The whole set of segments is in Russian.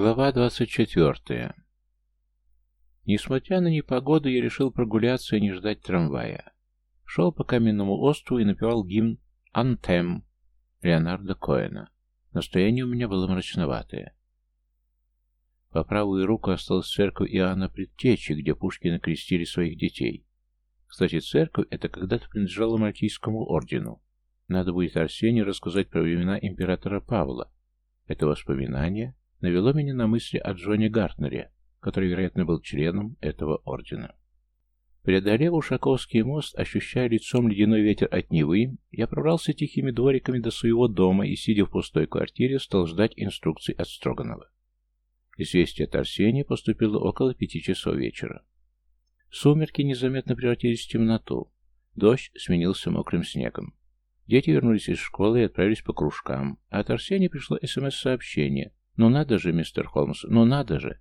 Глава 24. Несмотря на непогоду, я решил прогуляться и не ждать трамвая. Шел по каменному острову и напевал гимн «Антем» Леонардо Коэна. Настроение у меня было мрачноватое. По правую руку осталась церковь Иоанна Предтечи, где Пушкина крестили своих детей. Кстати, церковь эта когда-то принадлежала Мальтийскому ордену. Надо будет Арсению рассказать про времена императора Павла. Это воспоминание навело меня на мысли о Джоне Гартнере, который, вероятно, был членом этого ордена. Преодолев Ушаковский мост, ощущая лицом ледяной ветер от Невы, я пробрался тихими двориками до своего дома и, сидя в пустой квартире, стал ждать инструкций от Строганова. Известие от Арсения поступило около пяти часов вечера. Сумерки незаметно превратились в темноту. Дождь сменился мокрым снегом. Дети вернулись из школы и отправились по кружкам, а от Арсения пришло СМС-сообщение, «Ну надо же, мистер Холмс, ну надо же!»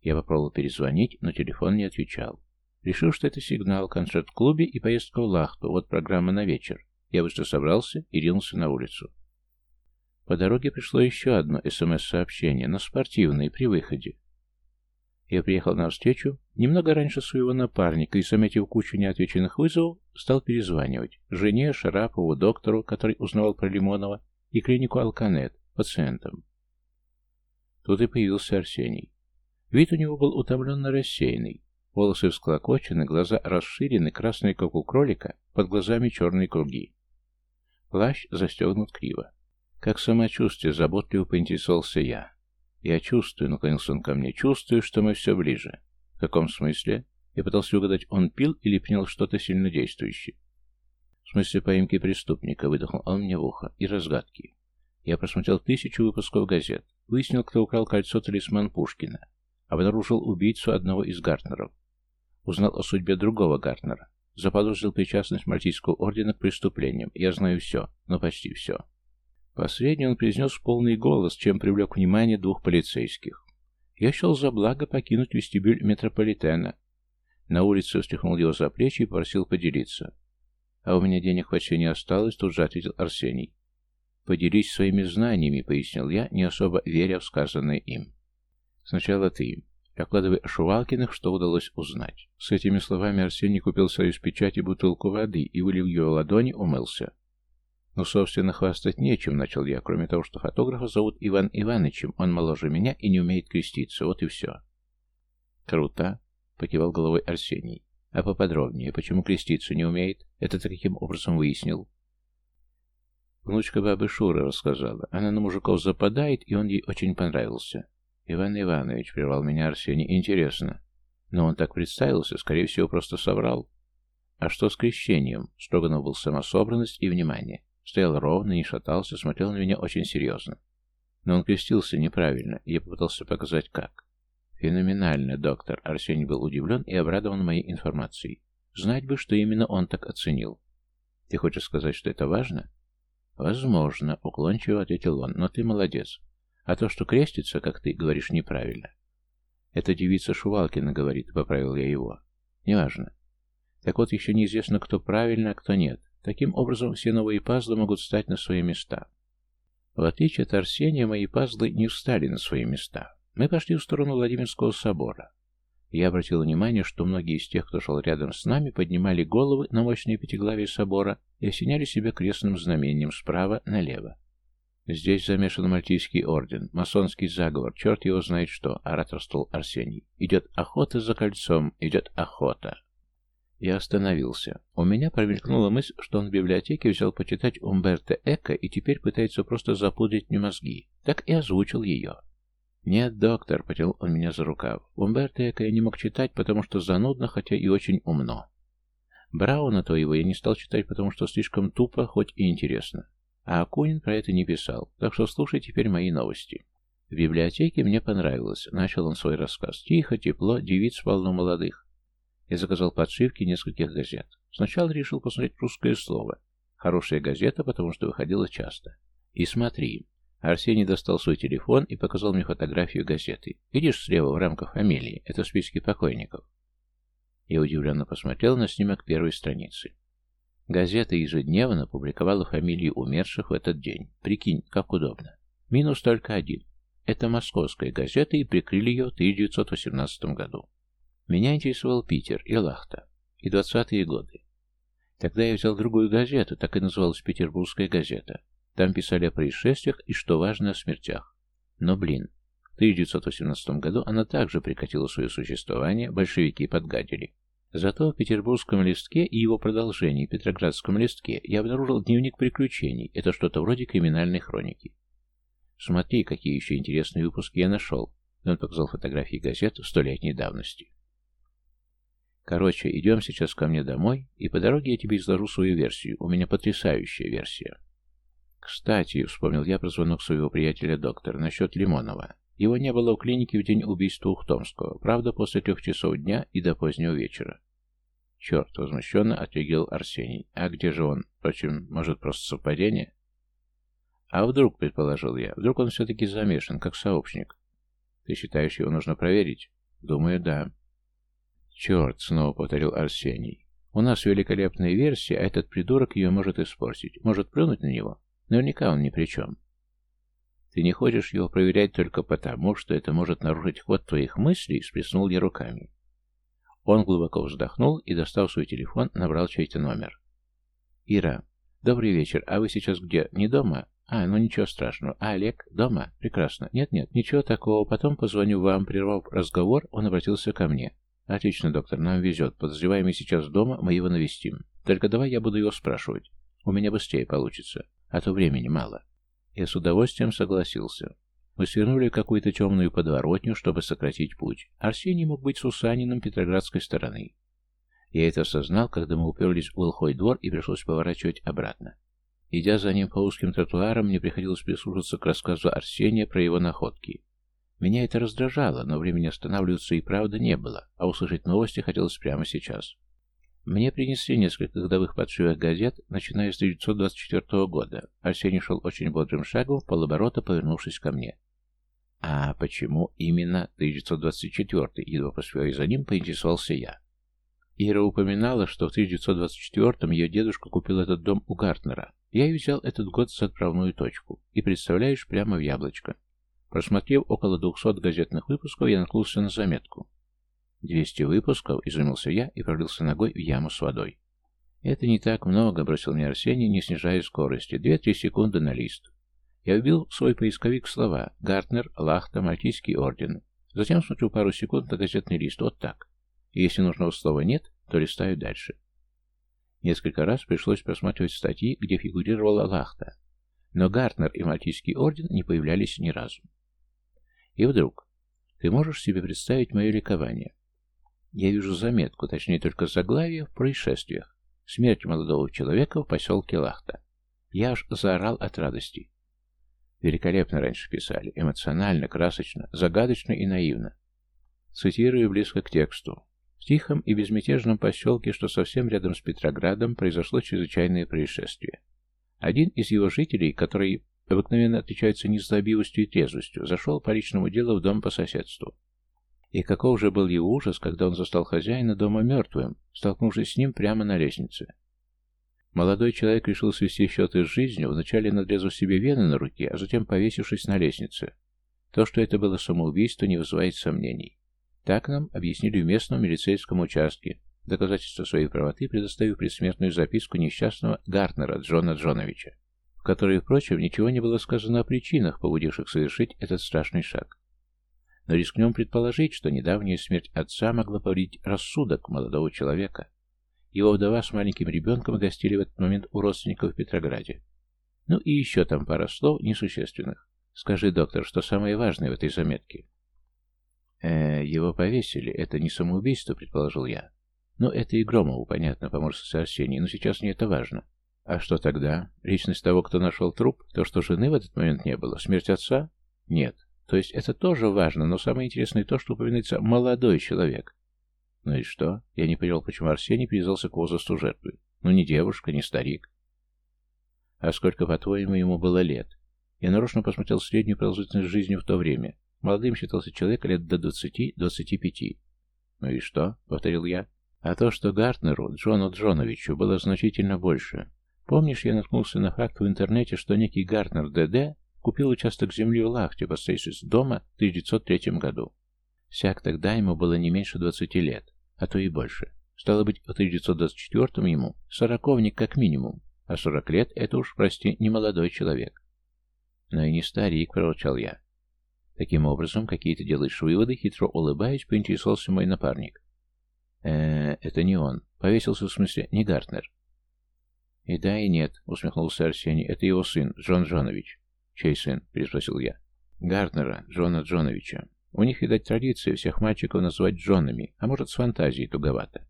Я попробовал перезвонить, но телефон не отвечал. Решил, что это сигнал, концерт в клубе и поездка в Лахту, вот программа на вечер. Я быстро собрался и ринулся на улицу. По дороге пришло еще одно СМС-сообщение, но спортивное, при выходе. Я приехал на встречу немного раньше своего напарника и, заметив кучу неотвеченных вызовов, стал перезванивать жене, Шарапову, доктору, который узнавал про Лимонова, и клинику Алканет, пациентам. Тут и появился Арсений. Вид у него был утомленно рассеянный. Волосы всклокочены, глаза расширены, красные, как у кролика, под глазами черные круги. Плащ застегнут криво. Как самочувствие, заботливо поинтересовался я. Я чувствую, наклонился он ко мне, чувствую, что мы все ближе. В каком смысле? Я пытался угадать, он пил или принял что-то сильнодействующее. В смысле поимки преступника, выдохнул он мне в ухо, и разгадки. Я просмотрел тысячу выпусков газет, выяснил, кто украл кольцо-талисман Пушкина, обнаружил убийцу одного из Гартнеров, узнал о судьбе другого Гартнера, заподозрил причастность Мальтийского ордена к преступлениям. Я знаю все, но почти все. Последний он произнес в полный голос, чем привлек внимание двух полицейских. Я счел за благо покинуть вестибюль метрополитена. На улице встряхнул его за плечи и попросил поделиться. «А у меня денег вообще не осталось», тут же ответил Арсений. «Поделись своими знаниями», — пояснил я, не особо веря в сказанное им. «Сначала ты. Докладывай Шувалкиных, что удалось узнать». С этими словами Арсений купил свою из печати бутылку воды и, вылив ее в ладони, умылся. «Ну, собственно, хвастать нечем», — начал я, кроме того, что фотографа зовут Иван Ивановичем, он моложе меня и не умеет креститься, вот и все. «Круто», — покивал головой Арсений. «А поподробнее, почему креститься не умеет? Это ты каким образом выяснил?» Внучка бабы Шура рассказала. Она на мужиков западает, и он ей очень понравился. Иван Иванович, прервал меня Арсений, интересно. Но он так представился, скорее всего, просто соврал. А что с крещением? Строганов был самособранность и внимание. Стоял ровно, не шатался, смотрел на меня очень серьезно. Но он крестился неправильно, и я попытался показать, как. Феноменально, доктор. Арсений был удивлен и обрадован моей информацией. Знать бы, что именно он так оценил. Ты хочешь сказать, что это важно? «Возможно», — уклончиво ответил он, — «но ты молодец. А то, что крестится, как ты говоришь, неправильно». «Это девица Шувалкина говорит», — поправил я его. «Неважно. Так вот, еще неизвестно, кто правильно, а кто нет. Таким образом, все новые пазлы могут стать на свои места». В отличие от Арсения, мои пазлы не встали на свои места. Мы пошли в сторону Владимирского собора. Я обратил внимание, что многие из тех, кто шел рядом с нами, поднимали головы на мощные пятиглавие собора и осеняли себя крестным знамением справа налево. Здесь замешан Мальтийский орден, масонский заговор, черт его знает что, ораторствовал Арсений. Идет охота за кольцом, идет охота. Я остановился. У меня промелькнула мысль, что он в библиотеке взял почитать Умберто Эко и теперь пытается просто запудрить мне мозги. Так и озвучил ее. «Нет, доктор», — потянул он меня за рукав. Умберто Эко я не мог читать, потому что занудно, хотя и очень умно. Брауна твоего я не стал читать, потому что слишком тупо, хоть и интересно. А Акунин про это не писал, так что слушай теперь мои новости. В библиотеке мне понравилось. Начал он свой рассказ. Тихо, тепло, девиц полно молодых. Я заказал подшивки нескольких газет. Сначала решил посмотреть русское слово. Хорошая газета, потому что выходила часто. И смотри. Арсений достал свой телефон и показал мне фотографию газеты. Видишь слева в рамках фамилии? Это списки покойников. Я удивленно посмотрел на снимок первой страницы. Газета ежедневно публиковала фамилии умерших в этот день. Прикинь, как удобно. Минус только один. Это московская газета, и прикрыли ее в 1918 году. Меня интересовал Питер и Лахта, и двадцатые годы. Тогда я взял другую газету, так и называлась «Петербургская газета». Там писали о происшествиях и, что важно, о смертях. Но, блин, в 1918 году она также прекратила свое существование, большевики подгадили. Зато в петербургском листке и его продолжении, Петроградском листке, я обнаружил дневник приключений. Это что-то вроде криминальной хроники. Смотри, какие еще интересные выпуски я нашел. Он показал фотографии газет столетней давности. Короче, идем сейчас ко мне домой, и по дороге я тебе изложу свою версию. У меня потрясающая версия. Кстати, вспомнил я про звонок своего приятеля доктора насчет Лимонова. Его не было в клинике в день убийства Ухтомского, правда, после трех часов дня и до позднего вечера. Черт, возмущенно отреагировал Арсений. А где же он? Впрочем, может, просто совпадение? А вдруг, предположил я, вдруг он все-таки замешан, как сообщник? Ты считаешь, его нужно проверить? Думаю, да. «Черт!» — снова повторил Арсений. «У нас великолепная версия, а этот придурок ее может испортить. Может плюнуть на него? Наверняка он ни при чем. Ты не хочешь его проверять только потому, что это может нарушить ход твоих мыслей?» — сплеснул я руками. Он глубоко вздохнул и, достав свой телефон, набрал чей-то номер. «Ира, добрый вечер. А вы сейчас где? Не дома?» «А, ну ничего страшного. А Олег? Дома? Прекрасно. Нет-нет, ничего такого. Потом позвоню вам». Прервав разговор, он обратился ко мне. «Отлично, доктор, нам везет. Подозреваемый сейчас дома, мы его навестим. Только давай я буду его спрашивать. У меня быстрее получится, а то времени мало». Я с удовольствием согласился. Мы свернули какую-то темную подворотню, чтобы сократить путь. Арсений мог быть с Усанином Петроградской стороны. Я это осознал, когда мы уперлись в глухой двор и пришлось поворачивать обратно. Идя за ним по узким тротуарам, мне приходилось прислушаться к рассказу Арсения про его находки. Меня это раздражало, но времени останавливаться и правда не было, а услышать новости хотелось прямо сейчас. Мне принесли несколько годовых подшивок газет, начиная с 1924 года. Арсений шел очень бодрым шагом, полоборота повернувшись ко мне. «А почему именно 1924?» Едва поспевая за ним, поинтересовался я. Ира упоминала, что в 1924-м ее дедушка купил этот дом у Гартнера. Я и взял этот год с отправную точку. И, представляешь, прямо в яблочко. Просмотрев около двухсот газетных выпусков, я наткнулся на заметку. «Двести выпусков?» — изумился я и пролился ногой в яму с водой. «Это не так много», — бросил мне Арсений, не снижая скорости. «Две-три секунды на лист». Я вбил в свой поисковик слова «Гартнер», «Лахта», «Мальтийский орден». Затем смотрю пару секунд на газетный лист, вот так. И если нужного слова нет, то листаю дальше. Несколько раз пришлось просматривать статьи, где фигурировала Лахта. Но Гартнер и Мальтийский орден не появлялись ни разу. И вдруг, ты можешь себе представить мое ликование? Я вижу заметку, точнее только заглавие, в происшествиях. Смерть молодого человека в поселке Лахта. Я аж заорал от радости. Великолепно раньше писали, эмоционально, красочно, загадочно и наивно. Цитирую близко к тексту. В тихом и безмятежном поселке, что совсем рядом с Петроградом, произошло чрезвычайное происшествие. Один из его жителей, который обыкновенно отличается незлобивостью и трезвостью, зашел по личному делу в дом по соседству. И каков же был его ужас, когда он застал хозяина дома мертвым, столкнувшись с ним прямо на лестнице. Молодой человек решил свести счеты с жизнью, вначале надрезав себе вены на руке, а затем повесившись на лестнице. То, что это было самоубийство, не вызывает сомнений. Так нам объяснили в местном милицейском участке, доказательство своей правоты предоставив предсмертную записку несчастного Гартнера Джона Джоновича которой, впрочем, ничего не было сказано о причинах, побудивших совершить этот страшный шаг. Но рискнем предположить, что недавняя смерть отца могла повредить рассудок молодого человека. Его вдова с маленьким ребенком гостили в этот момент у родственников в Петрограде. Ну и еще там пара слов несущественных. Скажи, доктор, что самое важное в этой заметке? Э, его повесили. Это не самоубийство, предположил я. Ну, это и Громову, понятно, поморщился Арсений, но сейчас не это важно. А что тогда? Личность того, кто нашел труп? То, что жены в этот момент не было? Смерть отца? Нет. То есть это тоже важно, но самое интересное то, что упоминается молодой человек. Ну и что? Я не понял, почему Арсений привязался к возрасту жертвы. Ну не девушка, не старик. А сколько, по-твоему, ему было лет? Я нарочно посмотрел среднюю продолжительность жизни в то время. Молодым считался человек лет до 20-25. Ну и что? — повторил я. А то, что Гартнеру, Джону Джоновичу, было значительно больше. Помнишь, я наткнулся на факт в интернете, что некий Гартнер ДД Купил участок земли в Лахте по строительству дома в 1903 году. Всяк тогда ему было не меньше 20 лет, а то и больше. Стало быть, в 1924 ему сороковник как минимум, а 40 лет — это уж, прости, не молодой человек. Но и не старик, проворчал я. Таким образом, какие ты делаешь выводы, хитро улыбаясь, поинтересовался мой напарник. э это не он. Повесился в смысле, не Гартнер. И да, и нет, усмехнулся Арсений. Это его сын, Джон Джонович. Чей сын? переспросил я. Гартнера, Джона Джоновича. У них, видать, традиция всех мальчиков называть Джонами, а может, с фантазией туговато.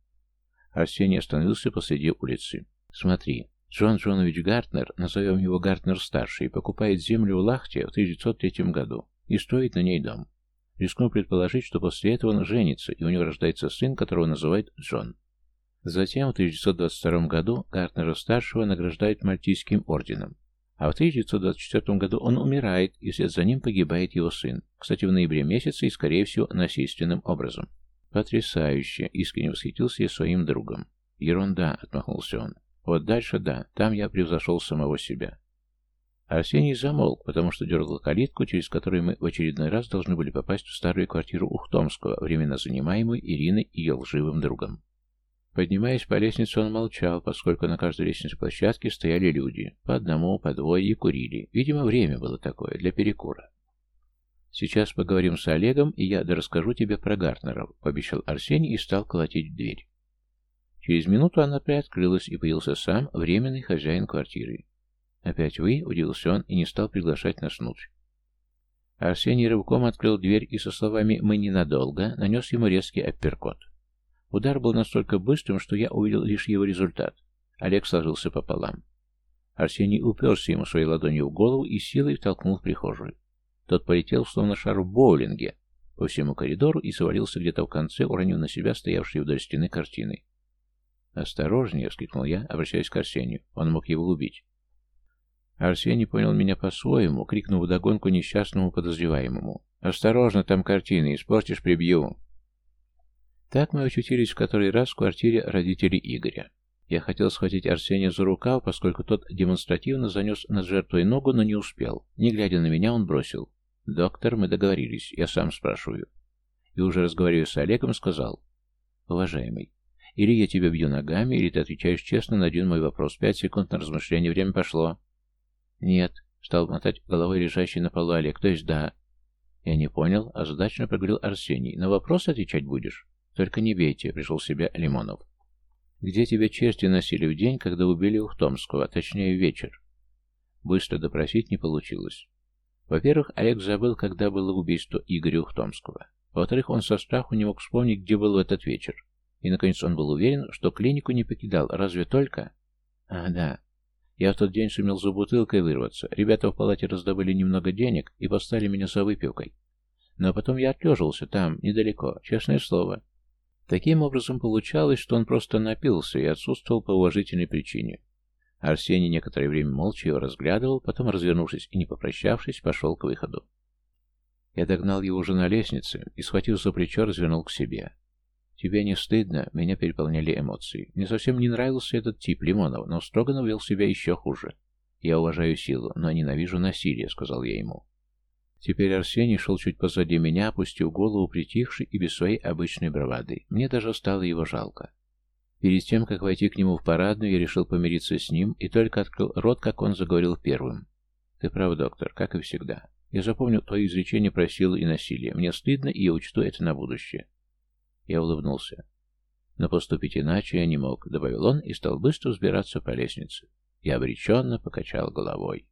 Арсений остановился посреди улицы. Смотри, Джон Джонович Гартнер, назовем его Гартнер-старший, покупает землю в Лахте в 1903 году и строит на ней дом. Рискну предположить, что после этого он женится, и у него рождается сын, которого называют Джон. Затем в 1922 году Гартнера-старшего награждают Мальтийским орденом, а в 1924 году он умирает, и вслед за ним погибает его сын, кстати, в ноябре месяце и, скорее всего, насильственным образом. «Потрясающе!» — искренне восхитился я своим другом. «Ерунда!» — отмахнулся он. «Вот дальше да, там я превзошел самого себя». Арсений замолк, потому что дергал калитку, через которую мы в очередной раз должны были попасть в старую квартиру Ухтомского, временно занимаемую Ириной и ее лживым другом. Поднимаясь по лестнице, он молчал, поскольку на каждой лестничной площадке стояли люди, по одному, по двое и курили. Видимо, время было такое, для перекура. «Сейчас поговорим с Олегом, и я расскажу тебе про Гартнеров», — пообещал Арсений и стал колотить дверь. Через минуту она приоткрылась, и появился сам временный хозяин квартиры. «Опять вы?» — удивился он и не стал приглашать нас внутрь. Арсений рывком открыл дверь и со словами «мы ненадолго» нанес ему резкий апперкот. Удар был настолько быстрым, что я увидел лишь его результат. Олег сложился пополам. Арсений уперся ему своей ладонью в голову и силой втолкнул в прихожую. Тот полетел, словно шар в боулинге, по всему коридору и свалился где-то в конце, уронив на себя стоявшие вдоль стены картины. «Осторожнее!» — вскрикнул я, обращаясь к Арсению. Он мог его убить. Арсений понял меня по-своему, крикнув вдогонку несчастному подозреваемому. «Осторожно, там картины, испортишь, прибью!» Так мы очутились в который раз в квартире родителей Игоря. Я хотел схватить Арсения за рукав, поскольку тот демонстративно занес над жертвой ногу, но не успел. Не глядя на меня, он бросил. «Доктор, мы договорились, я сам спрашиваю». И уже разговаривая с Олегом, сказал. «Уважаемый, или я тебя бью ногами, или ты отвечаешь честно на один мой вопрос. Пять секунд на размышление, время пошло». «Нет», — стал мотать головой лежащий на полу Олег, то есть «да». «Я не понял», — озадаченно проговорил Арсений. «На вопрос отвечать будешь?» «Только не бейте», — пришел себя Лимонов. «Где тебя черти носили в день, когда убили Ухтомского, а точнее вечер?» Быстро допросить не получилось. Во-первых, Олег забыл, когда было убийство Игоря Ухтомского. Во-вторых, он со страху не мог вспомнить, где был в этот вечер. И, наконец, он был уверен, что клинику не покидал, разве только... А, да. Я в тот день сумел за бутылкой вырваться. Ребята в палате раздобыли немного денег и поставили меня за выпивкой. Но потом я отлежился там, недалеко, честное слово. Таким образом, получалось, что он просто напился и отсутствовал по уважительной причине. Арсений некоторое время молча его разглядывал, потом, развернувшись и не попрощавшись, пошел к выходу. Я догнал его уже на лестнице и, схватив за плечо, развернул к себе. «Тебе не стыдно?» Меня переполняли эмоции. Мне совсем не нравился этот тип Лимонов, но Строганов вел себя еще хуже. «Я уважаю силу, но ненавижу насилие», — сказал я ему. Теперь Арсений шел чуть позади меня, опустив голову, притихший и без своей обычной бравады. Мне даже стало его жалко. Перед тем, как войти к нему в парадную, я решил помириться с ним и только открыл рот, как он заговорил первым. «Ты прав, доктор, как и всегда. Я запомню твои изречения про силу и насилие. Мне стыдно, и я учту это на будущее». Я улыбнулся. Но поступить иначе я не мог, добавил он и стал быстро взбираться по лестнице. Я обреченно покачал головой.